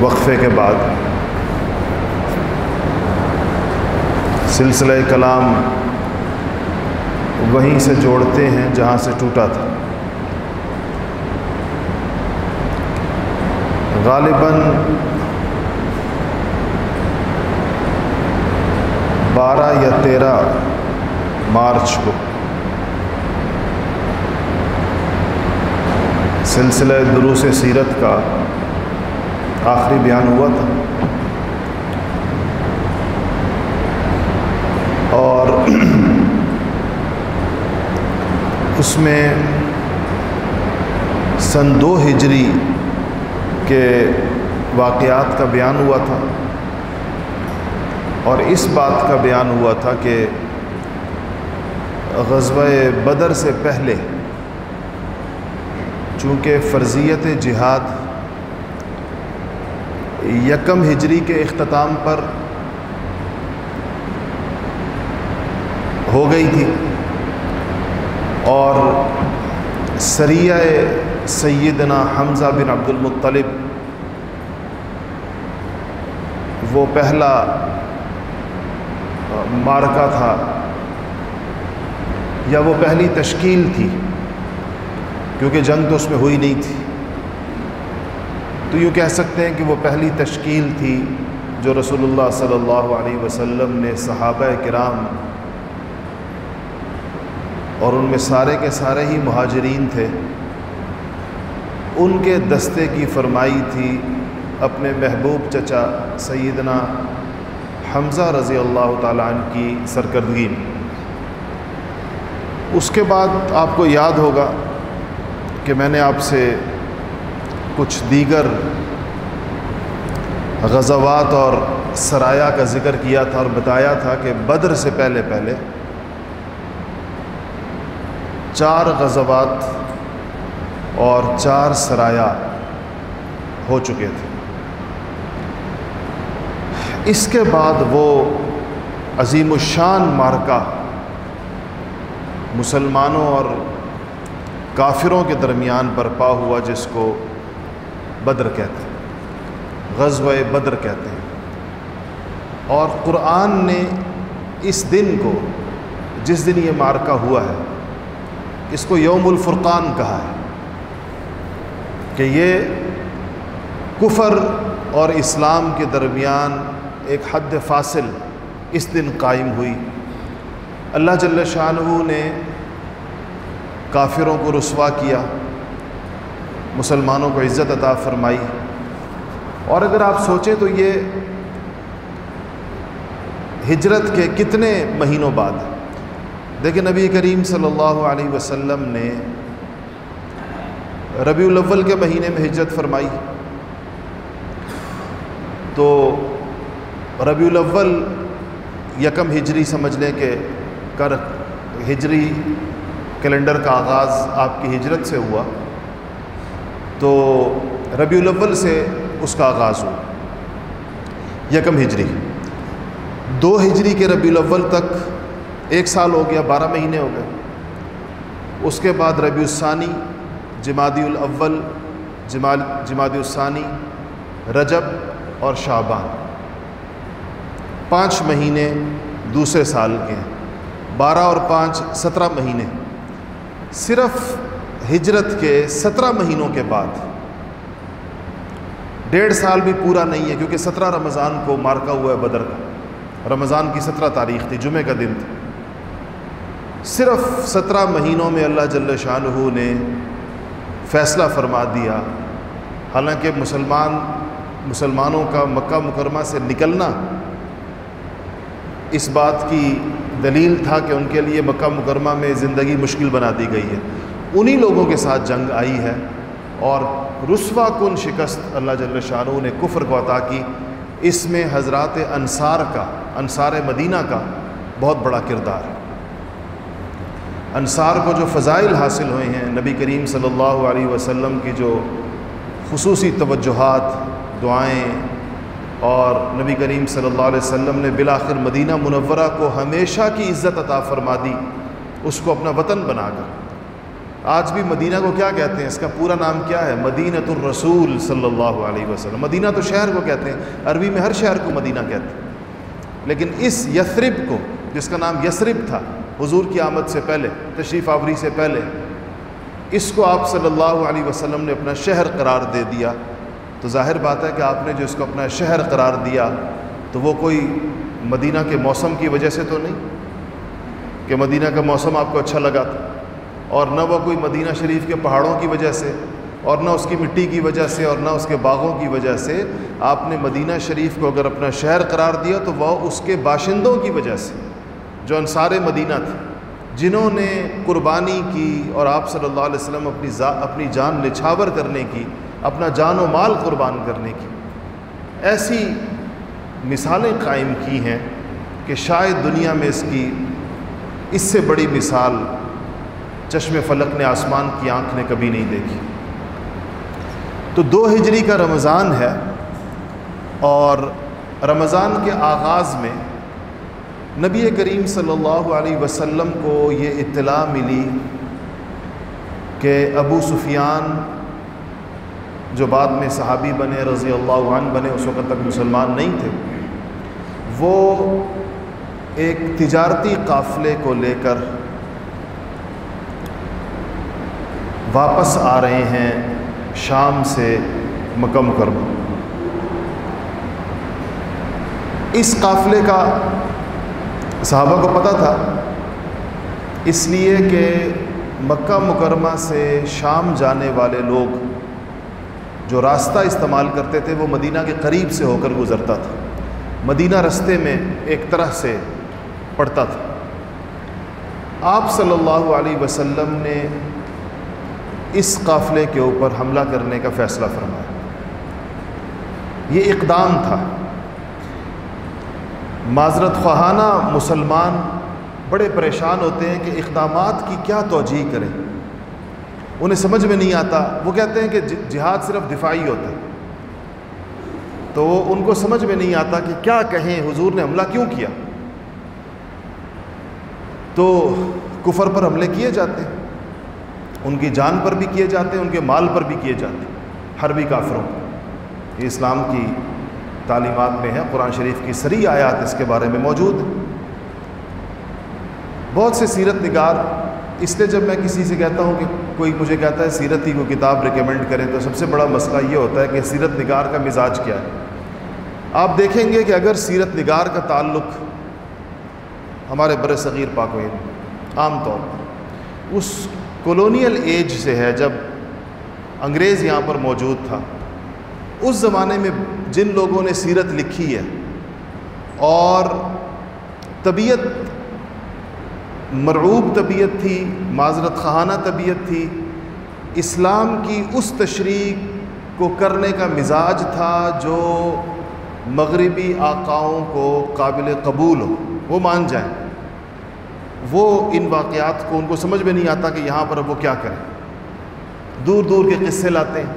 وقفے کے بعد سلسلہ کلام وہیں سے جوڑتے ہیں جہاں سے ٹوٹا تھا۔ غالباً بارہ یا تیرہ مارچ کو سلسلہ دروس سیرت کا آخری بیان ہوا تھا۔ اور اس میں سن دو ہجری کے واقعات کا بیان ہوا تھا۔ اور اس بات کا بیان ہوا تھا کہ غزوہ بدر سے پہلے چونکہ فرضیت جہاد یکم ہجری کے اختتام پر ہو گئی تھی اور سریہ سیدنا حمزہ بن عبد المطلب وہ پہلا مارکا تھا یا وہ پہلی تشکیل تھی کیونکہ جنگ تو اس میں ہوئی نہیں تھی۔ تو یوں کہہ سکتے ہیں کہ وہ پہلی تشکیل تھی جو رسول اللہ صلی اللہ علیہ وسلم نے صحابہ کرام اور ان میں سارے کے سارے ہی مہاجرین تھے، ان کے دستے کی فرمائی تھی اپنے محبوب چچا سیدنا حمزہ رضی اللہ تعالیٰ عنہ کی سرکردگی میں۔ اس کے بعد آپ کو یاد ہوگا کہ میں نے آپ سے کچھ دیگر غزوات اور سرایہ کا ذکر کیا تھا اور بتایا تھا کہ بدر سے پہلے پہلے چار غزوات اور چار سرایہ ہو چکے تھے۔ اس کے بعد وہ عظیم الشان مارکہ مسلمانوں اور کافروں کے درمیان برپا ہوا جس کو بدر کہتے ہیں۔ غزوہ بدر کہتے ہیں۔ اور قرآن نے اس دن کو، جس دن یہ مارکہ ہوا ہے، اس کو یوم الفرقان کہا ہے کہ یہ کفر اور اسلام کے درمیان ایک حد فاصل اس دن قائم ہوئی۔ اللہ جل شاہ نے کافروں کو رسوا کیا۔ مسلمانوں کو عزت عطا فرمائی۔ اور اگر آپ سوچیں تو یہ ہجرت کے کتنے مہینوں بعد دیکھیں نبی کریم صلی اللہ علیہ وسلم نے ربیع الاول کے مہینے میں ہجرت فرمائی۔ تو ربیع الاول یکم ہجری سمجھ لیں کہ کر ہجری کیلنڈر کا آغاز آپ کی ہجرت سے ہوا۔ تو ربیع الاول سے اس کا آغاز ہوا یکم ہجری۔ دو ہجری کے ربیع الاول تک ایک سال ہو گیا، بارہ مہینے ہو گئے۔ اس کے بعد ربیع الثانی، جمادی الاول، جمال، جمادی الثانی، رجب اور شعبان۔ پانچ مہینے دوسرے سال کے ہیں۔ بارہ اور پانچ سترہ مہینے۔ صرف ہجرت کے سترہ مہینوں کے بعد۔ ڈیڑھ سال بھی پورا نہیں ہے کیونکہ سترہ رمضان کو مارکا ہوا ہے بدر کا۔ رمضان کی سترہ تاریخ تھی، جمعہ کا دن تھا۔ صرف سترہ مہینوں میں اللہ جل شاہ نے فیصلہ فرما دیا۔ حالانکہ مسلمان، مسلمانوں کا مکہ مکرمہ سے نکلنا اس بات کی دلیل تھا کہ ان کے لیے مکہ مکرمہ میں زندگی مشکل بنا دی گئی ہے۔ انہی لوگوں کے ساتھ جنگ آئی ہے اور رسوا کن شکست اللہ جل شاہ نے کفر کو عطا کی، اس میں حضرات انصار کا، انصار مدینہ کا بہت بڑا کردار ہے۔ انصار کو جو فضائل حاصل ہوئے ہیں، نبی کریم صلی اللہ علیہ وسلم کی جو خصوصی توجہات، دعائیں اور نبی کریم صلی اللہ علیہ وسلم نے بالآخر مدینہ منورہ کو ہمیشہ کی عزت عطا فرما دی، اس کو اپنا وطن بنا کر۔ آج بھی مدینہ کو کیا کہتے ہیں؟ اس کا پورا نام کیا ہے؟ مدینہ الرسول صلی اللہ علیہ وسلم۔ مدینہ تو شہر کو کہتے ہیں، عربی میں ہر شہر کو مدینہ کہتے ہیں۔ لیکن اس یثرب کو، جس کا نام یثرب تھا، حضور کی آمد سے پہلے، تشریف آوری سے پہلے، اس کو آپ صلی اللہ علیہ وسلم نے اپنا شہر قرار دے دیا۔ تو ظاہر بات ہے کہ آپ نے جو اس کو اپنا شہر قرار دیا، تو وہ کوئی مدینہ کے موسم کی وجہ سے تو نہیں؟ کہ مدینہ کا موسم آپ کو اچھا لگا تھا؟ اور نہ وہ کوئی مدینہ شریف کے پہاڑوں کی وجہ سے اور نہ اس کی مٹی کی وجہ سے اور نہ اس کے باغوں کی وجہ سے آپ نے مدینہ شریف کو اگر اپنا شہر قرار دیا تو وہ اس کے باشندوں کی وجہ سے جو انصار مدینہ تھے، جنہوں نے قربانی کی اور آپ صلی اللہ علیہ وسلم اپنی اپنی جان نچھاور کرنے کی، اپنا جان و مال قربان کرنے کی۔ ایسی مثالیں قائم کی ہیں کہ شاید دنیا میں اس کی اس سے بڑی مثال چشم فلک نے آسمان کی آنکھ نے کبھی نہیں دیکھی۔ تو دو ہجری کا رمضان ہے اور رمضان کے آغاز میں نبی کریم صلی اللہ علیہ وسلم کو یہ اطلاع ملی کہ ابو سفیان جو بعد میں صحابی بنے، رضی اللہ عنہ بنے، اس وقت تک مسلمان نہیں تھے، وہ ایک تجارتی قافلے کو لے کر واپس آ رہے ہیں شام سے مکہ مکرمہ۔ اس قافلے کا صحابہ کو پتہ تھا، اس لیے کہ مکہ مکرمہ سے شام جانے والے لوگ جو راستہ استعمال کرتے تھے، وہ مدینہ کے قریب سے ہو کر گزرتا تھا۔ مدینہ رستے میں ایک طرح سے پڑتا تھا۔ آپ صلی اللہ علیہ وسلم نے اس قافلے کے اوپر حملہ کرنے کا فیصلہ فرمایا۔ یہ اقدام تھا۔ معذرت خواہانہ مسلمان بڑے پریشان ہوتے ہیں کہ اقدامات کی کیا توجہ کریں۔ انہیں سمجھ میں نہیں آتا۔ وہ کہتے ہیں کہ جی-, جہاد صرف دفاعی ہوتا ہے۔ تو وہ ان کو سمجھ میں نہیں آتا کہ کیا کہیں حضور نے حملہ کیوں کیا۔ تو کفر پر حملے کیے جاتے ہیں۔ ان کی جان پر بھی کیے جاتے ہیں، ان کے مال پر بھی کیے جاتے ہیں۔ ہر بھی کافروں یہ اسلام کی تعلیمات میں ہے، قرآن شریف کی سری آیات اس کے بارے میں موجود ہیں۔ بہت سے سیرت نگار، اس لیے جب میں کسی سے کہتا ہوں کہ کوئی مجھے کہتا ہے سیرت ہی کو کتاب ریکمنڈ کریں، تو سب سے بڑا مسئلہ یہ ہوتا ہے کہ سیرت نگار کا مزاج کیا ہے۔ آپ دیکھیں گے کہ اگر سیرت نگار کا تعلق ہمارے بر صغیر پاکوین عام طور پر، اس کولونیل ایج سے ہے جب انگریز یہاں پر موجود تھا۔ اس زمانے میں جن لوگوں نے سیرت لکھی ہے اور طبیعت، مرعوب طبیعت تھی، معذرت خانہ طبیعت تھی، اسلام کی اس تشریح کو کرنے کا مزاج تھا جو مغربی آقاؤں کو قابل قبول ہو، وہ مان جائیں۔ وہ ان واقعات کو ان کو سمجھ میں نہیں آتا کہ یہاں پر اب وہ کیا کریں۔ دور دور کے قصے لاتے ہیں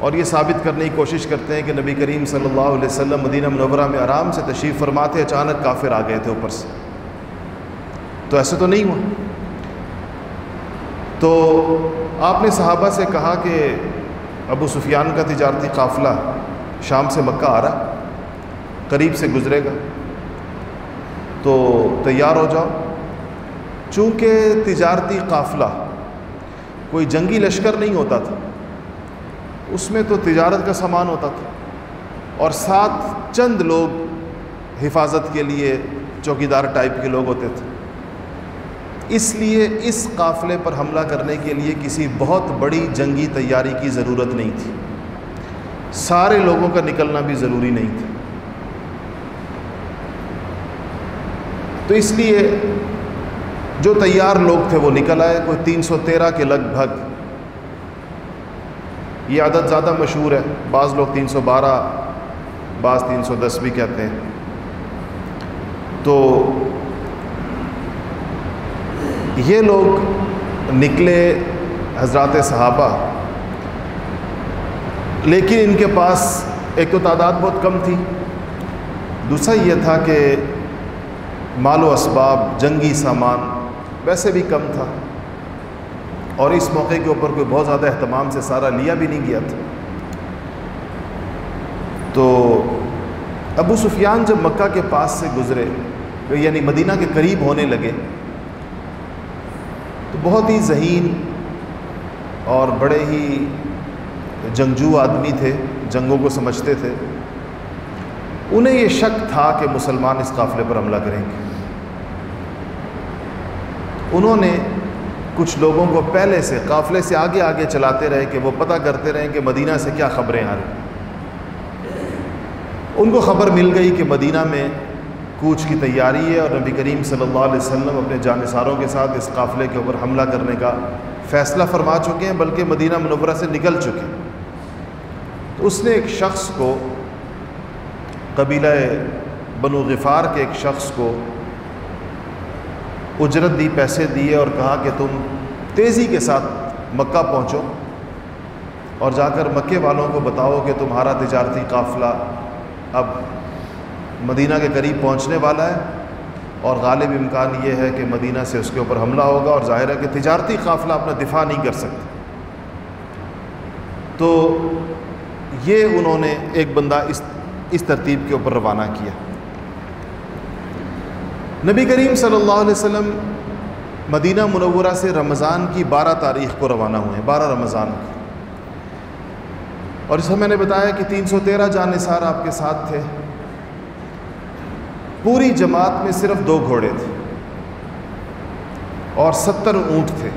اور یہ ثابت کرنے کی کوشش کرتے ہیں کہ نبی کریم صلی اللہ علیہ وسلم مدینہ منورہ میں آرام سے تشریف فرماتے، اچانک کافر آ گئے تھے اوپر سے۔ تو ایسے تو نہیں ہوا۔ تو آپ نے صحابہ سے کہا کہ ابو سفیان کا تجارتی قافلہ شام سے مکہ آ رہا، قریب سے گزرے گا۔ تو تیار ہو جاؤ۔ چونکہ تجارتی قافلہ کوئی جنگی لشکر نہیں ہوتا تھا، اس میں تو تجارت کا سامان ہوتا تھا اور ساتھ چند لوگ حفاظت کے لیے چوکیدار ٹائپ کے لوگ ہوتے تھے۔ اس لیے اس قافلے پر حملہ کرنے کے لیے کسی بہت بڑی جنگی تیاری کی ضرورت نہیں تھی۔ سارے لوگوں کا نکلنا بھی ضروری نہیں تھا۔ تو اس لیے جو تیار لوگ تھے وہ نکل آئے، کوئی تین سو تیرہ کے لگ بھگ۔ یہ عدد زیادہ مشہور ہے۔ بعض لوگ تین سو بارہ، بعض تین سو دس بھی کہتے ہیں۔ تو یہ لوگ نکلے حضرات صحابہ۔ لیکن ان کے پاس ایک تو تعداد بہت کم تھی۔ دوسرا یہ تھا کہ مال و اسباب، جنگی سامان ویسے بھی کم تھا۔ اور اس موقع کے اوپر کوئی بہت زیادہ اہتمام سے سارا لیا بھی نہیں گیا تھا۔ تو ابو سفیان جب مکہ کے پاس سے گزرے یعنی مدینہ کے قریب ہونے لگے، تو بہت ہی ذہین اور بڑے ہی جنگجو آدمی تھے، جنگوں کو سمجھتے تھے۔ انہیں یہ شک تھا کہ مسلمان اس قافلے پر حملہ کریں گے۔ انہوں نے کچھ لوگوں کو پہلے سے قافلے سے آگے آگے چلاتے رہے کہ وہ پتہ کرتے رہیں کہ مدینہ سے کیا خبریں آ رہی ان کو خبر مل گئی کہ مدینہ میں کوچ کی تیاری ہے اور نبی کریم صلی اللہ علیہ وسلم اپنے جانصاروں کے ساتھ اس قافلے کے اوپر حملہ کرنے کا فیصلہ فرما چکے ہیں، بلکہ مدینہ منورہ سے نکل چکے تو اس نے ایک شخص کو، قبیلہ بنو غفار کے ایک شخص کو اجرت دی، پیسے دیے اور کہا کہ تم تیزی کے ساتھ مکہ پہنچو اور جا کر مکے والوں کو بتاؤ کہ تمہارا تجارتی قافلہ اب مدینہ کے قریب پہنچنے والا ہے اور غالب امکان یہ ہے کہ مدینہ سے اس کے اوپر حملہ ہوگا اور ظاہر ہے کہ تجارتی قافلہ اپنا دفاع نہیں کر سکتے تو یہ انہوں نے ایک بندہ اس اس ترتیب کے اوپر روانہ کیا۔ نبی کریم صلی اللہ علیہ وسلم مدینہ منورہ سے رمضان کی بارہ تاریخ کو روانہ ہوئے ہیں، بارہ رمضان کو اور اس میں نے بتایا کہ تین سو تیرہ جان نثار آپ کے ساتھ تھے۔ پوری جماعت میں صرف دو گھوڑے تھے۔ اور ستر اونٹ تھے۔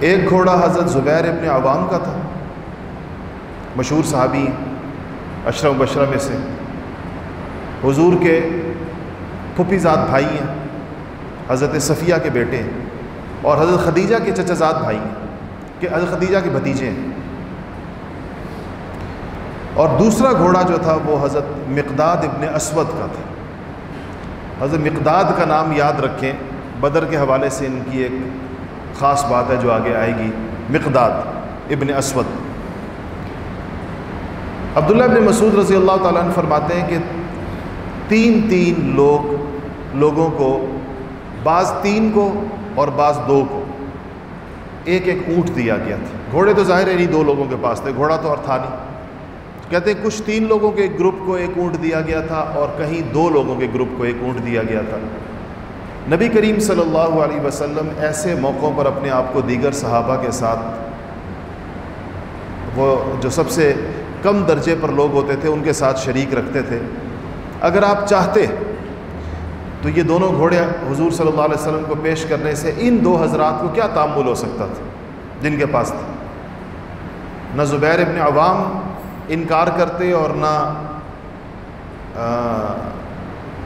ایک گھوڑا حضرت زبیر ابن عوام کا تھا۔ مشہور صحابی اشرم بشرہ میں سے۔ حضور کے پھپھی ذات بھائی ہیں، حضرت صفیہ کے بیٹے ہیں اور حضرت خدیجہ کے چچا ذات بھائی ہیں کہ حضرت خدیجہ کے بھتیجے ہیں۔ اور دوسرا گھوڑا جو تھا وہ حضرت مقداد ابن اسود کا تھا۔ حضرت مقداد کا نام یاد رکھیں، بدر کے حوالے سے ان کی ایک خاص بات ہے جو آگے آئے گی، مقداد ابن اسود۔ عبداللہ ابن مسعود رضی اللہ تعالیٰ عنہ فرماتے ہیں کہ تین تین لوگ لوگوں کو، بعض تین کو اور بعض دو کو۔ ایک ایک اونٹ دیا گیا تھا۔ گھوڑے تو ظاہر ہے نہیں دو لوگوں کے پاس تھے، گھوڑا تو اور تھا نہیں۔ کہتے ہیں کچھ تین لوگوں کے ایک گروپ کو ایک اونٹ دیا گیا تھا اور کہیں دو لوگوں کے گروپ کو ایک اونٹ دیا گیا تھا۔ نبی کریم صلی اللہ علیہ وسلم ایسے موقعوں پر اپنے آپ کو دیگر صحابہ کے ساتھ، وہ جو سب سے کم درجے پر لوگ ہوتے تھے، ان کے ساتھ شریک رکھتے تھے۔ اگر آپ چاہتے تو یہ دونوں گھوڑے حضور صلی اللہ علیہ وسلم کو پیش کرنے سے ان دو حضرات کو کیا تعمل ہو سکتا تھا؟ جن کے پاس تھا۔ نہ زبیر ابن عوام انکار کرتے اور نہ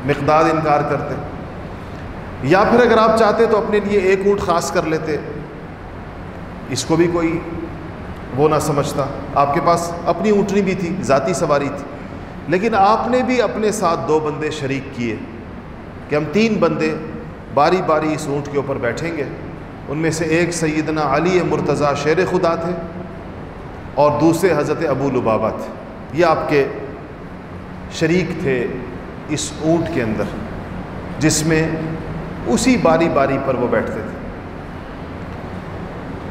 مقداد انکار کرتے۔ یا پھر اگر آپ چاہتے تو اپنے لیے ایک اونٹ خاص کر لیتے۔ اس کو بھی کوئی وہ نہ سمجھتا۔ آپ کے پاس اپنی اونٹنی بھی تھی، ذاتی سواری تھی، لیکن آپ نے بھی اپنے ساتھ دو بندے شریک کیے۔ کہ ہم تین بندے باری باری اس اونٹ کے اوپر بیٹھیں گے۔ ان میں سے ایک سیدنا علی مرتضیٰ شیر خدا تھے اور دوسرے حضرت ابو لبابہ تھے۔ یہ آپ کے شریک تھے اس اونٹ کے اندر جس میں اسی باری باری پر وہ بیٹھتے تھے۔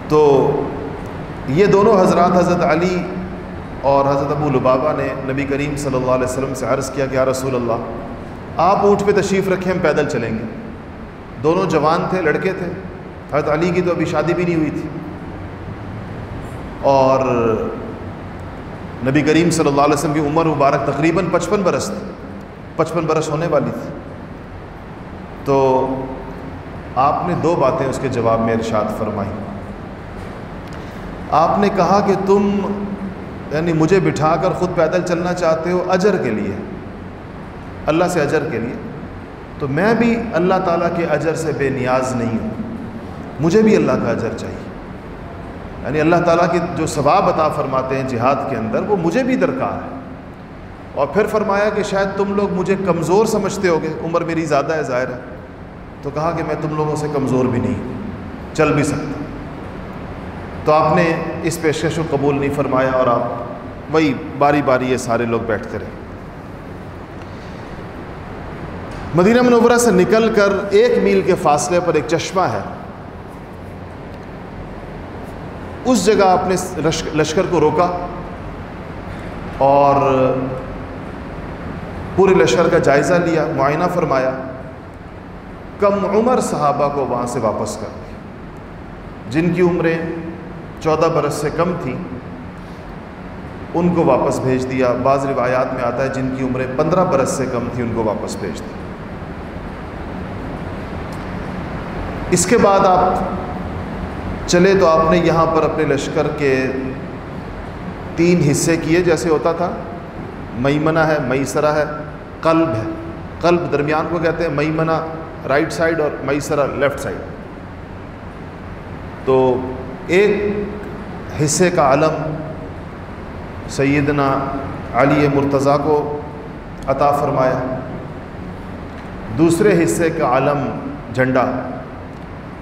تو یہ دونوں حضرات حضرت علی اور حضرت ابو لبابہ نے نبی کریم صلی اللہ علیہ وسلم سے عرض کیا کہ یا رسول اللہ آپ اونٹ پہ تشریف رکھیں، ہم پیدل چلیں گے۔ دونوں جوان تھے، لڑکے تھے۔ حضرت علی کی تو ابھی شادی بھی نہیں ہوئی تھی۔ اور نبی کریم صلی اللہ علیہ وسلم کی عمر مبارک تقریباً پچپن برس تھی۔ پچپن برس ہونے والی تھی۔ تو آپ نے دو باتیں اس کے جواب میں ارشاد فرمائی آپ نے کہا کہ تم یعنی مجھے بٹھا کر خود پیدل چلنا چاہتے ہو اجر کے لیے۔ اللہ سے اجر کے لیے، تو میں بھی اللہ تعالیٰ کے اجر سے بے نیاز نہیں ہوں۔ مجھے بھی اللہ کا اجر چاہیے۔ یعنی اللہ تعالیٰ کی جو ثواب عطا فرماتے ہیں جہاد کے اندر، وہ مجھے بھی درکار ہے۔ اور پھر فرمایا کہ شاید تم لوگ مجھے کمزور سمجھتے ہوگے، عمر میری زیادہ ہے، ظاہر ہے۔ تو کہا کہ میں تم لوگوں سے کمزور بھی نہیں چل بھی سکتا۔ تو آپ نے اس پیشکش کو قبول نہیں فرمایا اور آپ وہی باری باری یہ سارے لوگ بیٹھتے رہے۔ مدینہ منورہ سے نکل کر ایک میل کے فاصلے پر ایک چشمہ ہے۔ اس جگہ اپنے لشکر کو روکا اور پورے لشکر کا جائزہ لیا، معائنہ فرمایا، کم عمر صحابہ کو وہاں سے واپس کر۔ دیا جن کی عمریں چودہ برس سے کم تھیں، ان کو واپس بھیج دیا۔ بعض روایات میں آتا ہے، جن کی عمریں پندرہ برس سے کم تھی ان کو واپس بھیج دیا۔ اس کے بعد آپ چلے تو آپ نے یہاں پر اپنے لشکر کے تین حصے کیے جیسے ہوتا تھا۔ میمنہ ہے میسرا ہے، قلب ہے۔ قلب درمیان کو کہتے ہیں، میمنہ رائٹ سائڈ اور میسرا لیفٹ سائڈ تو ایک حصے کا علم سیدنا علی مرتضیٰ کو عطا فرمایا۔ دوسرے حصے کا علم جھنڈا۔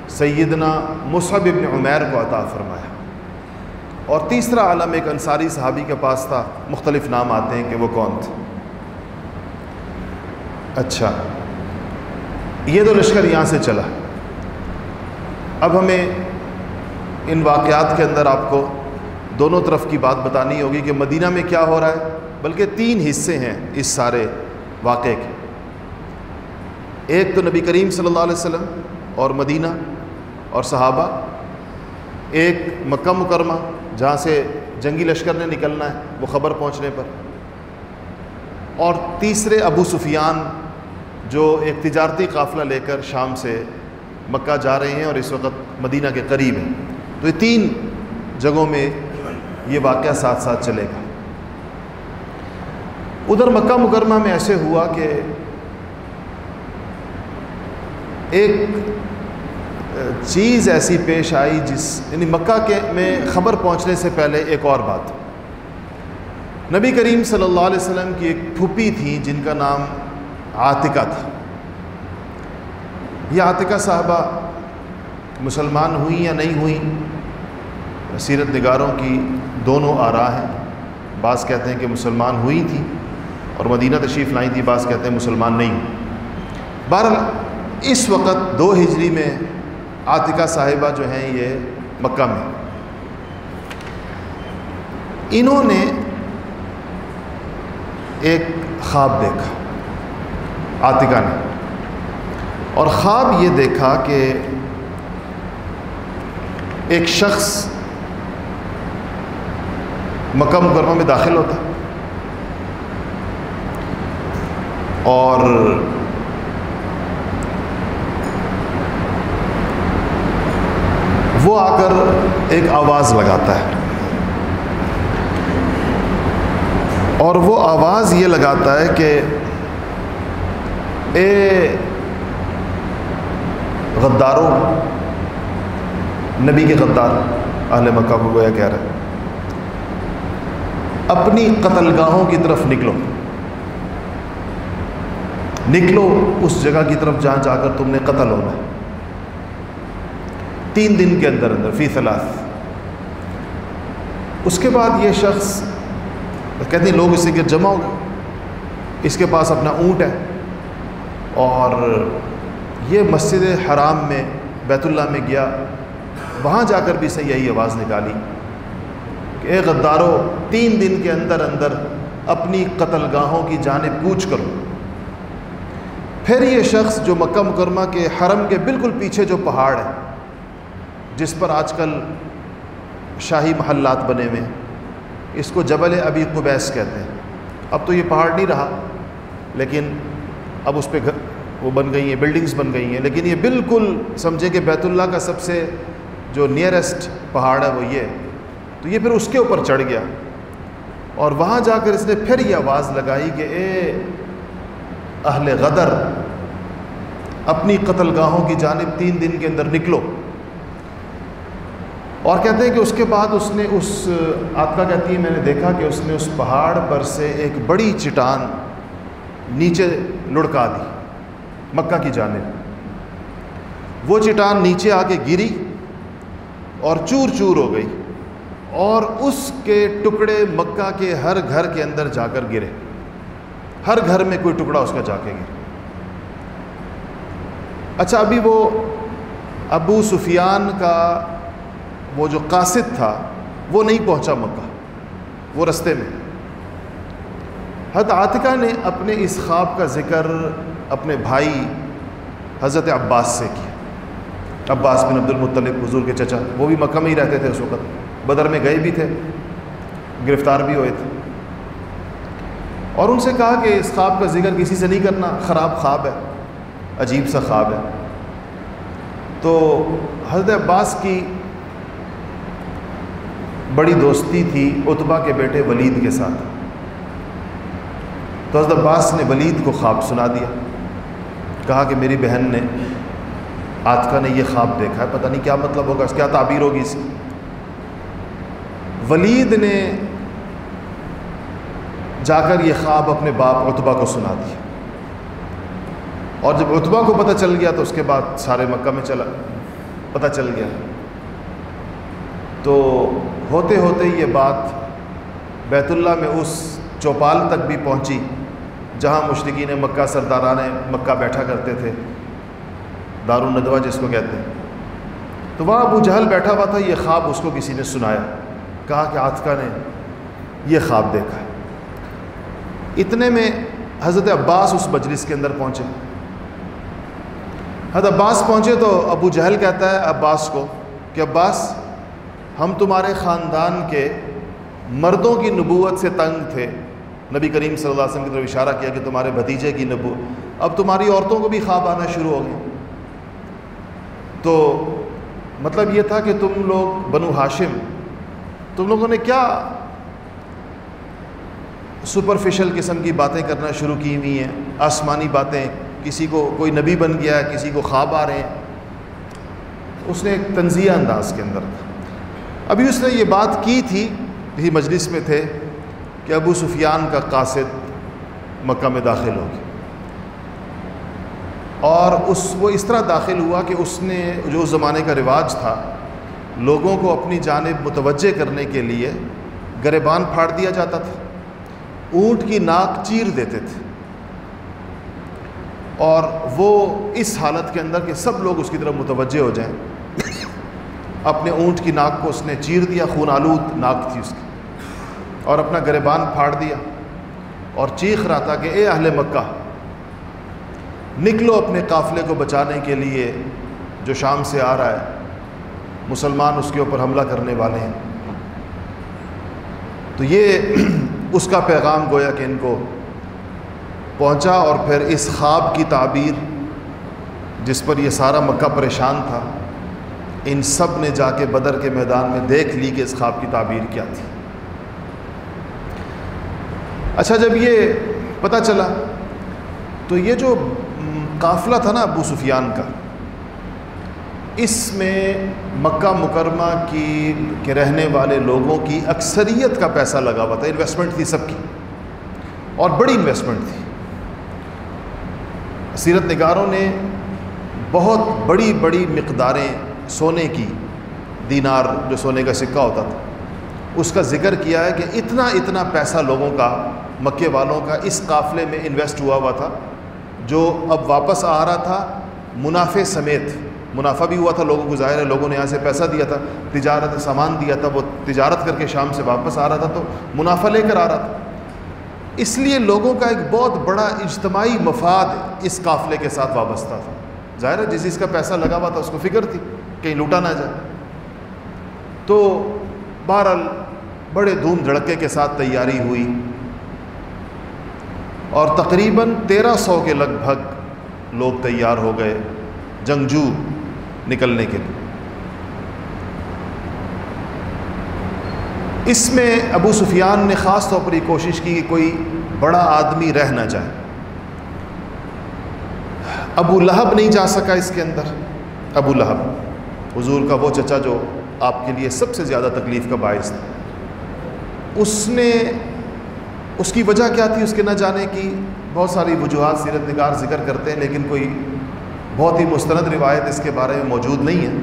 سیدنا مصحب ابن عمیر کو عطا فرمایا۔ اور تیسرا عالم ایک انصاری صحابی کے پاس تھا، مختلف نام آتے ہیں کہ وہ کون تھے۔ اچھا یہ تو لشکر یہاں سے چلا۔ اب ہمیں ان واقعات کے اندر آپ کو دونوں طرف کی بات بتانی ہوگی کہ مدینہ میں کیا ہو رہا ہے، بلکہ تین حصے ہیں اس سارے واقعے کے۔ ایک تو نبی کریم صلی اللہ علیہ وسلم اور مدینہ۔ اور صحابہ، ایک مکہ مکرمہ جہاں سے جنگی لشکر نے نکلنا ہے، وہ خبر پہنچنے پر۔ اور تیسرے ابو سفیان جو ایک تجارتی قافلہ لے کر شام سے مکہ جا رہے ہیں اور اس وقت مدینہ کے قریب ہیں۔ تو یہ تین جگہوں میں یہ واقعہ ساتھ ساتھ چلے گا۔ ادھر مکہ مکرمہ میں ایسے ہوا کہ ایک چیز ایسی پیش آئی جس یعنی مکہ کے میں خبر پہنچنے سے پہلے ایک اور بات۔ نبی کریم صلی اللہ علیہ وسلم کی ایک پھوپھی تھی جن کا نام عاتقہ تھا۔ یہ عاتقہ صاحبہ مسلمان ہوئیں یا نہیں ہوئیں، سیرت نگاروں کی دونوں آرا ہیں۔ بعض کہتے ہیں کہ مسلمان ہوئی تھی اور مدینہ تشریف لائی تھی، بعض کہتے ہیں مسلمان نہیں۔ بہرحال، اس وقت دو ہجری میں عاتقہ صاحبہ جو ہیں یہ مکہ میں۔ انہوں نے ایک خواب دیکھا عاتقہ نے۔ اور خواب یہ دیکھا کہ ایک شخص مکہ مکرمہ میں داخل ہوتا اور وہ آ کر ایک آواز لگاتا ہے۔ اور وہ آواز یہ لگاتا ہے کہ اے غداروں، نبی کے غدار، اہل مکہ کو گویا کہہ رہے اپنی قتل گاہوں کی طرف نکلو۔ نکلو اس جگہ کی طرف جہاں جا کر تم نے قتل ہونا ہے۔ تین دن کے اندر اندر، فی ثلاث۔ اس کے بعد یہ شخص کہتے ہیں، لوگ اسی کے جمع ہو گئے۔ اس کے پاس اپنا اونٹ ہے اور یہ مسجد حرام میں، بیت اللہ میں گیا۔ وہاں جا کر بھی سے یہی آواز نکالی کہ اے غدارو، تین دن کے اندر اندر اپنی قتل گاہوں کی جانب کوچ کرو۔ پھر یہ شخص جو مکہ مکرمہ کے حرم کے بالکل پیچھے جو پہاڑ ہے جس پر آج کل شاہی محلات بنے ہوئے اس کو جبل ابی قبیس کہتے ہیں۔ اب تو یہ پہاڑ نہیں رہا، لیکن اب اس پہ گھر وہ بن گئی ہیں بلڈنگز بن گئی ہیں۔ لیکن یہ بالکل سمجھیں کہ بیت اللہ کا سب سے جو نیئرسٹ پہاڑ ہے وہ یہ تو یہ پھر اس کے اوپر چڑھ گیا۔ اور وہاں جا کر اس نے پھر یہ آواز لگائی کہ اے اہل غدر، اپنی قتل گاہوں کی جانب تین دن کے اندر نکلو۔ اور کہتے ہیں کہ اس کے بعد اس نے اس آپ کا کہتی ہے، میں نے دیکھا کہ اس نے اس پہاڑ پر سے ایک بڑی چٹان نیچے لڑکا دی، مکہ کی جانب۔ وہ چٹان نیچے آ کے گری اور چور چور ہو گئی اور اس کے ٹکڑے مکہ کے ہر گھر کے اندر جا کر گرے۔ ہر گھر میں کوئی ٹکڑا اس کا جا کے گرے۔ اچھا ابھی وہ ابو سفیان کا وہ جو قاصد تھا، وہ نہیں پہنچا مکہ، وہ رستے میں۔ حد عاطقہ نے اپنے اس خواب کا ذکر اپنے بھائی حضرت عباس سے کیا۔ عباس بن عبد المطلب، حضور کے چچا، وہ بھی مکہ میں ہی رہتے تھے اس وقت۔ بدر میں گئے بھی تھے، گرفتار بھی ہوئے تھے۔ اور ان سے کہا کہ اس خواب کا ذکر کسی سے نہیں کرنا، خراب خواب ہے، عجیب سا خواب ہے۔ تو حضرت عباس کی بڑی دوستی تھی اتبا کے بیٹے ولید کے ساتھ۔ تو حضرت عباس نے ولید کو خواب سنا دیا۔ کہا کہ میری بہن نے آتکا نے یہ خواب دیکھا ہے، پتہ نہیں کیا مطلب ہوگا، اس کیا تعبیر ہوگی اس کی۔ ولید نے جا کر یہ خواب اپنے باپ اتبا کو سنا دیا۔ اور جب اتبا کو پتہ چل گیا تو اس کے بعد سارے مکہ میں چلا، پتہ چل گیا۔ تو ہوتے ہوتے یہ بات بیت اللہ میں اس چوپال تک بھی پہنچی جہاں مشرقین مکہ سرداران مکہ بیٹھا کرتے تھے دار الندوہ جس کو کہتے ہیں۔ تو وہاں ابو جہل بیٹھا ہوا تھا، یہ خواب اس کو کسی نے سنایا۔ کہا کہ آتکا نے یہ خواب دیکھا۔ ہے اتنے میں حضرت عباس اس مجلس کے اندر پہنچے۔ حضرت عباس پہنچے تو ابو جہل کہتا ہے عباس کو کہ عباس ہم تمہارے خاندان کے مردوں کی نبوت سے تنگ تھے۔ نبی کریم صلی اللہ علیہ وسلم کی طرف اشارہ کیا کہ تمہارے بھتیجے کی نبو، اب تمہاری عورتوں کو بھی خواب آنا شروع ہو گئے تو مطلب یہ تھا کہ تم لوگ بنو ہاشم، تم لوگوں نے کیا سپرفیشل قسم کی باتیں کرنا شروع کی ہوئی ہیں؟ آسمانی باتیں، کسی کو کوئی نبی بن گیا ہے کسی کو خواب آ رہے ہیں۔ اس نے ایک تنزیہ انداز کے اندر تھا۔ ابھی اس نے یہ بات کی تھی بھی مجلس میں تھے، کہ ابو سفیان کا قاصد مکہ میں داخل ہو گیا۔ اور اس، وہ اس طرح داخل ہوا کہ اس نے، جو اس زمانے کا رواج تھا، لوگوں کو اپنی جانب متوجہ کرنے کے لیے گریبان پھاڑ دیا جاتا تھا، اونٹ کی ناک چیر دیتے تھے۔ اور وہ اس حالت کے اندر کہ سب لوگ اس کی طرف متوجہ ہو جائیں۔ اپنے اونٹ کی ناک کو اس نے چیر دیا، خون آلود، ناک تھی اس کی۔ اور اپنا گریبان پھاڑ دیا۔ اور چیخ رہا تھا کہ اے اہل مکہ، نکلو اپنے قافلے کو بچانے کے لیے جو شام سے آ رہا ہے۔ مسلمان اس کے اوپر حملہ کرنے والے ہیں۔ تو یہ اس کا پیغام گویا کہ ان کو پہنچا اور پھر اس خواب کی تعبیر جس پر یہ سارا مکہ پریشان تھا۔ ان سب نے جا کے بدر کے میدان میں دیکھ لی کہ اس خواب کی تعبیر کیا تھی۔ اچھا جب یہ پتہ چلا تو یہ جو قافلہ تھا نا ابو سفیان کا، اس میں مکہ مکرمہ کی، کے رہنے والے لوگوں کی اکثریت کا پیسہ لگا ہوا تھا انویسٹمنٹ تھی سب کی۔ اور بڑی انویسٹمنٹ تھی۔ سیرت نگاروں نے بہت بڑی بڑی مقداریں سونے کی دینار جو سونے کا سکہ ہوتا تھا، اس کا ذکر کیا ہے کہ اتنا اتنا پیسہ لوگوں کا، مکے والوں کا اس قافلے میں انویسٹ ہوا ہوا تھا، جو اب واپس آ رہا تھا منافع سمیت۔ منافع بھی ہوا تھا، لوگوں کو ظاہر ہے لوگوں نے یہاں سے پیسہ دیا تھا، تجارت سامان دیا تھا، وہ تجارت کر کے شام سے واپس آ رہا تھا، تو منافع لے کر آ رہا تھا۔ اس لیے لوگوں کا ایک بہت بڑا اجتماعی مفاد اس قافلے کے ساتھ وابستہ تھا۔ ظاہر ہے جس چیز کا پیسہ لگا ہوا تھا، اس کو فکر تھی۔ کہیں لوٹا نہ جائے۔ تو بہرحال بڑے دھوم دھڑکے کے ساتھ تیاری ہوئی۔ اور تقریباً تیرہ سو کے لگ بھگ لوگ تیار ہو گئے جنگجو نکلنے کے لیے۔ اس میں ابو سفیان نے خاص طور پر یہ کوشش کی کہ کوئی بڑا آدمی رہ نہ جائے۔ ابو لہب نہیں جا سکا اس کے اندر۔ ابو لہب۔ حضور کا وہ چچا جو آپ کے لیے سب سے زیادہ تکلیف کا باعث تھا۔ اس نے اس کی وجہ کیا تھی اس کے نہ جانے کی؟ بہت ساری وجوہات سیرت نگار ذکر کرتے ہیں، لیکن کوئی بہت ہی مستند روایت اس کے بارے میں موجود نہیں ہے۔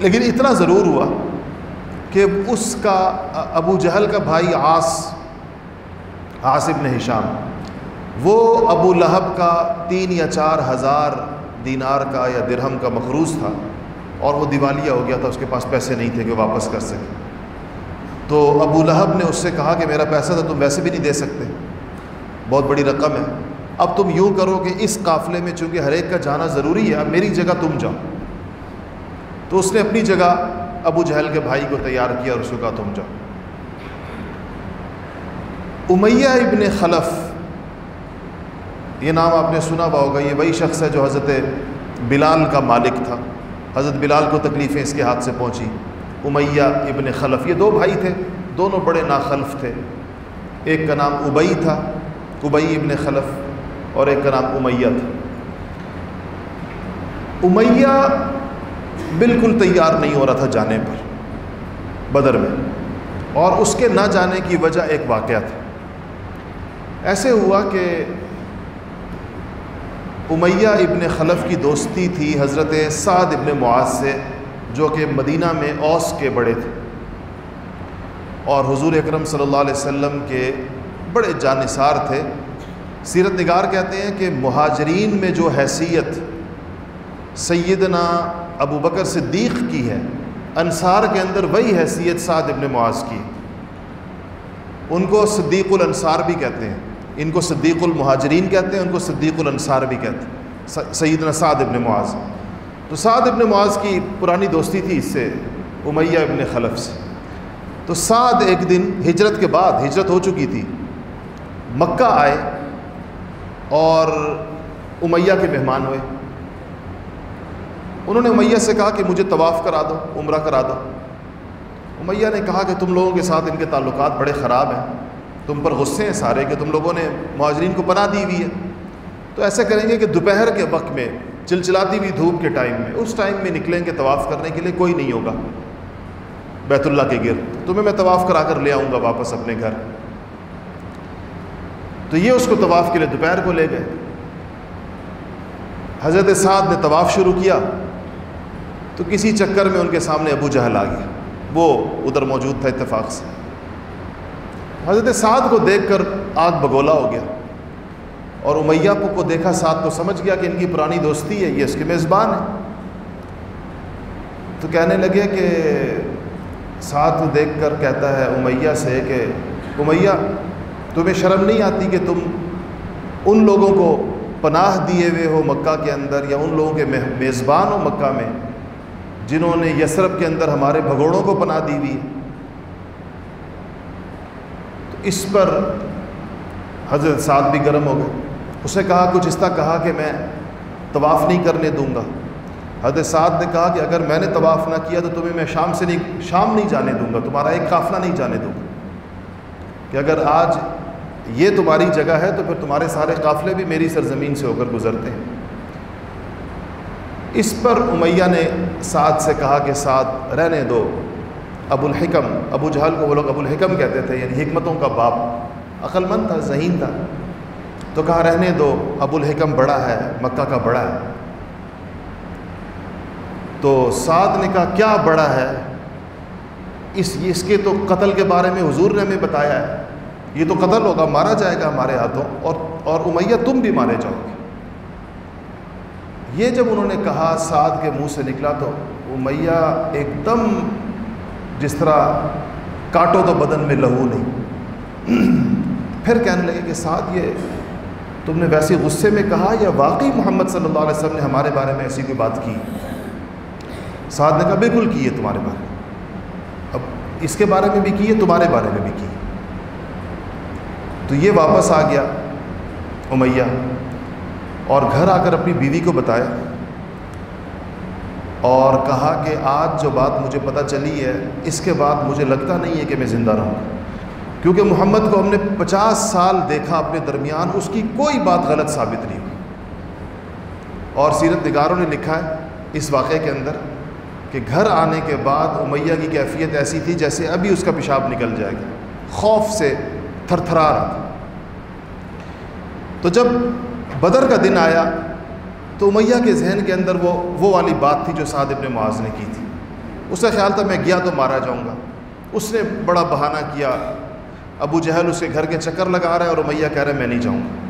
لیکن اتنا ضرور ہوا کہ اس کا ابو جہل کا بھائی آس آصف نے ہشام، وہ ابو لہب کا تین یا چار ہزار دینار کا یا درہم کا مخروض تھا۔ اور وہ دیوالیہ ہو گیا تھا، اس کے پاس پیسے نہیں تھے کہ واپس کر سکے۔ تو ابو لہب نے اس سے کہا کہ میرا پیسہ تو تم ویسے بھی نہیں دے سکتے۔ بہت بڑی رقم ہے۔ اب تم یوں کرو کہ اس قافلے میں چونکہ ہر ایک کا جانا ضروری ہے، اب میری جگہ تم جاؤ۔ تو اس نے اپنی جگہ ابو جہل کے بھائی کو تیار کیا اور اس کو کہا، تم جاؤ۔ امیہ ابن خلف، یہ نام آپ نے سنا ہوا ہوگا، یہ وہی شخص ہے جو حضرت بلال کا مالک تھا۔ حضرت بلال کو تکلیفیں اس کے ہاتھ سے پہنچی امیہ ابن خلف، یہ دو بھائی تھے، دونوں بڑے ناخلف تھے۔ ایک کا نام ابئی تھا، ابئی ابن خلف، اور ایک کا نام امیہ تھا۔ امیہ بالکل تیار نہیں ہو رہا تھا جانے پر، بدر میں، اور اس کے نہ جانے کی وجہ ایک واقعہ تھا۔ ایسے ہوا کہ امیہ ابن خلف کی دوستی تھی حضرت سعد ابن معاذ سے، جو کہ مدینہ میں اوس کے بڑے تھے۔ اور حضور اکرم صلی اللہ علیہ وسلم کے بڑے جانصار تھے۔ سیرت نگار کہتے ہیں کہ مہاجرین میں جو حیثیت سیدنا ابو بکر صدیق کی ہے، انصار کے اندر وہی حیثیت سعد ابن معاذ کی۔ ان کو صدیق الانصار بھی کہتے ہیں۔ ان کو صدیق المہاجرین کہتے ہیں، ان کو صدیق الانصار بھی کہتے ہیں۔ سیدنا سعد ابن معاذ۔ تو سعد ابن معاذ کی پرانی دوستی تھی اس سے، امیہ ابن خلف سے تو سعد ایک دن ہجرت کے بعد، ہجرت ہو چکی تھی۔ مکہ آئے اور امیہ کے مہمان ہوئے۔ انہوں نے امیہ سے کہا کہ مجھے طواف کرا دو، عمرہ کرا دو۔ امیہ نے کہا کہ تم لوگوں کے ساتھ ان کے تعلقات بڑے خراب ہیں۔ تم پر غصے ہیں سارے کہ تم لوگوں نے مہاجرین کو پناہ دی ہوئی ہے۔ تو ایسے کریں گے کہ دوپہر کے وقت میں، چلچلاتی ہوئی دھوپ کے ٹائم میں، اس ٹائم میں نکلیں گے طواف کرنے کے لیے کوئی نہیں ہوگا۔ بیت اللہ کے گرد تمہیں میں طواف کرا کر لے آؤں گا واپس اپنے گھر۔ تو یہ اس کو طواف کے لیے دوپہر کو لے گئے۔ حضرت سعد نے طواف شروع کیا۔ تو کسی چکر میں ان کے سامنے ابو جہل آ گیا۔ وہ ادھر موجود تھا اتفاق سے۔ حضرت سعد کو دیکھ کر آگ بگولا ہو گیا اور امیہ کو دیکھا، سعد تو سمجھ گیا کہ ان کی پرانی دوستی ہے، یہ اس کے میزبان ہے تو کہنے لگے کہ سعد کو دیکھ کر کہتا ہے امیہ سے کہ امیہ، تمہیں شرم نہیں آتی کہ تم ان لوگوں کو پناہ دیے ہوئے ہو مکہ کے اندر یا ان لوگوں کے میزبان ہو مکہ میں جنہوں نے یسرف کے اندر ہمارے بھگوڑوں کو پناہ دی ہوئی تو اس پر حضرت سعد بھی گرم ہو گئے۔ اس نے کہا، کچھ اس طرح کہا کہ میں طواف نہیں کرنے دوں گا۔ حضرت سعد نے کہا کہ اگر میں نے طواف نہ کیا تو تمہیں میں شام سے نہیں، شام نہیں جانے دوں گا، تمہارا ایک قافلہ نہیں جانے دوں گا۔ کہ اگر آج یہ تمہاری جگہ ہے تو پھر تمہارے سارے قافلے بھی میری سرزمین سے ہو کر گزرتے ہیں۔ اس پر امیہ نے سعد سے کہا کہ سعد، رہنے دو۔ ابو الحکم ابو جہل کو وہ لوگ ابو الحکم کہتے تھے یعنی حکمتوں کا باپ۔ عقل مند تھا، ذہین تھا۔ تو کہا، رہنے دو ابو الحکم بڑا ہے، مکہ کا بڑا ہے۔ تو سعد نے کہا، کیا بڑا ہے؟ اس اس کے تو قتل کے بارے میں حضور نے ہمیں بتایا ہے۔ یہ تو قتل ہوگا، مارا جائے گا ہمارے ہاتھوں، اور اور امیہ، تم بھی مارے جاؤ گے۔ یہ جب انہوں نے کہا، سعد کے منہ سے نکلا تو امیہ ایک دم جس طرح کاٹو تو بدن میں لہو نہیں۔ پھر کہنے لگے کہ سعد، یہ تم نے ویسے غصے میں کہا یا واقعی محمد صلی اللہ علیہ وسلم نے ہمارے بارے میں ایسی کوئی بات کی؟ سعد نے کہا، بالکل کی ہے تمہارے بارے میں۔ اب اس کے بارے میں بھی کی ہے، تمہارے بارے میں بھی کی۔ تو یہ واپس آ گیا، امیہ، اور گھر آ کر اپنی بیوی کو بتایا۔ اور کہا کہ آج جو بات مجھے پتہ چلی ہے، اس کے بعد مجھے لگتا نہیں ہے کہ میں زندہ رہوں۔ کیونکہ محمد کو ہم نے پچاس سال دیکھا اپنے درمیان، اس کی کوئی بات غلط ثابت نہیں ہوئی۔ اور سیرت نگاروں نے لکھا ہے اس واقعے کے اندر کہ گھر آنے کے بعد امیہ کی کیفیت ایسی تھی جیسے ابھی اس کا پیشاب نکل جائے گا۔ خوف سے تھر تھرا رہا تھا۔ تو جب بدر کا دن آیا تو امیہ کے ذہن کے اندر وہ وہ والی بات تھی جو سعد ابن معاذ نے کی تھی۔ اس کا خیال تھا میں گیا تو مارا جاؤں گا۔ اس نے بڑا بہانہ کیا۔ ابو جہل اس کے گھر کے چکر لگا رہا ہے اور امیہ کہہ رہے ہیں میں نہیں جاؤں گا۔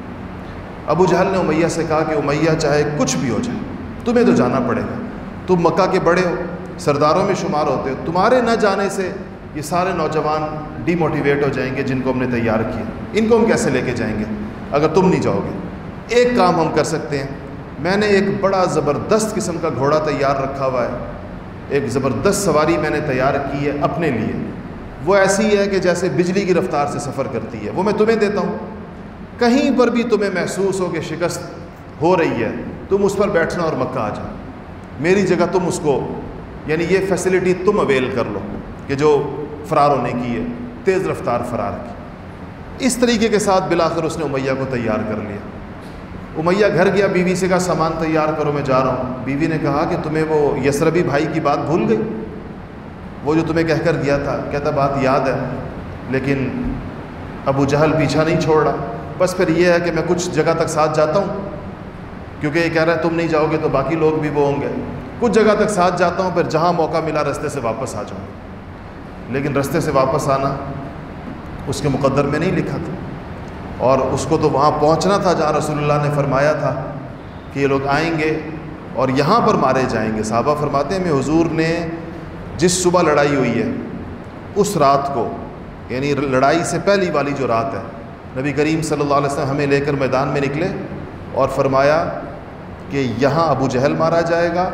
ابو جہل نے امیہ سے کہا کہ امیہ چاہے کچھ بھی ہو جائے، تمہیں تو جانا پڑے گا۔ تم مکہ کے بڑے ہو، سرداروں میں شمار ہوتے ہو، تمہارے نہ جانے سے یہ سارے نوجوان ڈی موٹیویٹ ہو جائیں گے جن کو ہم نے تیار کیا۔ ان کو ہم کیسے لے کے جائیں گے؟ اگر تم نہیں جاؤ گے۔ ایک کام ہم کر سکتے ہیں میں نے ایک بڑا زبردست قسم کا گھوڑا تیار رکھا ہوا ہے۔ ایک زبردست سواری میں نے تیار کی ہے اپنے لیے۔ وہ ایسی ہے کہ جیسے بجلی کی رفتار سے سفر کرتی ہے۔ وہ میں تمہیں دیتا ہوں۔ کہیں پر بھی تمہیں محسوس ہو کہ شکست ہو رہی ہے، تم اس پر بیٹھنا اور مکہ آ جاؤ۔ میری جگہ تم اس کو یعنی یہ فیسلٹی تم اویل کر لو کہ جو فرار ہونے کی ہے، تیز رفتار فرار کی۔ اس طریقے کے ساتھ بلاخر اس نے امیہ کو تیار کر لیا۔ امیہ گھر گیا، بیوی سے کہا، سامان تیار کرو، میں جا رہا ہوں۔ بیوی نے کہا کہ تمہیں وہ یسربی بھائی کی بات بھول گئی؟ وہ جو تمہیں کہہ کر گیا تھا، کہتا، بات یاد ہے، لیکن ابو جہل پیچھا نہیں چھوڑ رہا۔ بس پھر یہ ہے کہ میں کچھ جگہ تک ساتھ جاتا ہوں۔ کیونکہ یہ کہہ رہا ہے، تم نہیں جاؤ گے تو باقی لوگ بھی وہ ہوں گے۔ کچھ جگہ تک ساتھ جاتا ہوں، پھر جہاں موقع ملا رستے سے واپس آ جاؤں۔ لیکن رستے سے واپس آنا اس کے مقدر میں نہیں لکھا تھا۔ اور اس کو تو وہاں پہنچنا تھا جہاں رسول اللہ نے فرمایا تھا کہ یہ لوگ آئیں گے اور یہاں پر مارے جائیں گے۔ صحابہ فرماتے ہیں میں حضور نے جس صبح لڑائی ہوئی ہے، اس رات کو یعنی لڑائی سے پہلی والی جو رات ہے، نبی کریم صلی اللہ علیہ وسلم ہمیں لے کر میدان میں نکلے اور فرمایا کہ یہاں ابو جہل مارا جائے گا،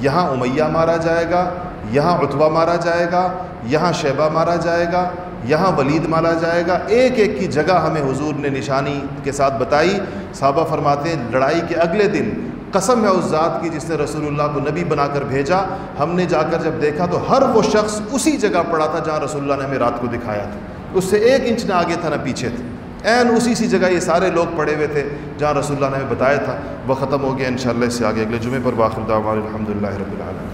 یہاں امیہ مارا جائے گا، یہاں اتبا مارا جائے گا، یہاں شیبہ مارا جائے گا یہاں ولید مارا جائے گا۔ ایک ایک کی جگہ ہمیں حضور نے نشانی کے ساتھ بتائی۔ صحابہ فرماتے ہیں، لڑائی کے اگلے دن قسم ہے اس ذات کی جس نے رسول اللہ کو نبی بنا کر بھیجا۔ ہم نے جا کر جب دیکھا تو ہر وہ شخص اسی جگہ پڑا تھا جہاں رسول اللہ نے ہمیں رات کو دکھایا تھا۔ اس سے ایک انچ نہ آگے تھا، نہ پیچھے تھے۔ این اسی سی جگہ یہ سارے لوگ پڑے ہوئے تھے جہاں رسول اللہ نے ہمیں بتایا تھا۔ وہ ختم ہو گیا ان شاء اللہ اس سے آگے اگلے جمعے پر۔ واخر دعوان الحمد للہ رب العالمین۔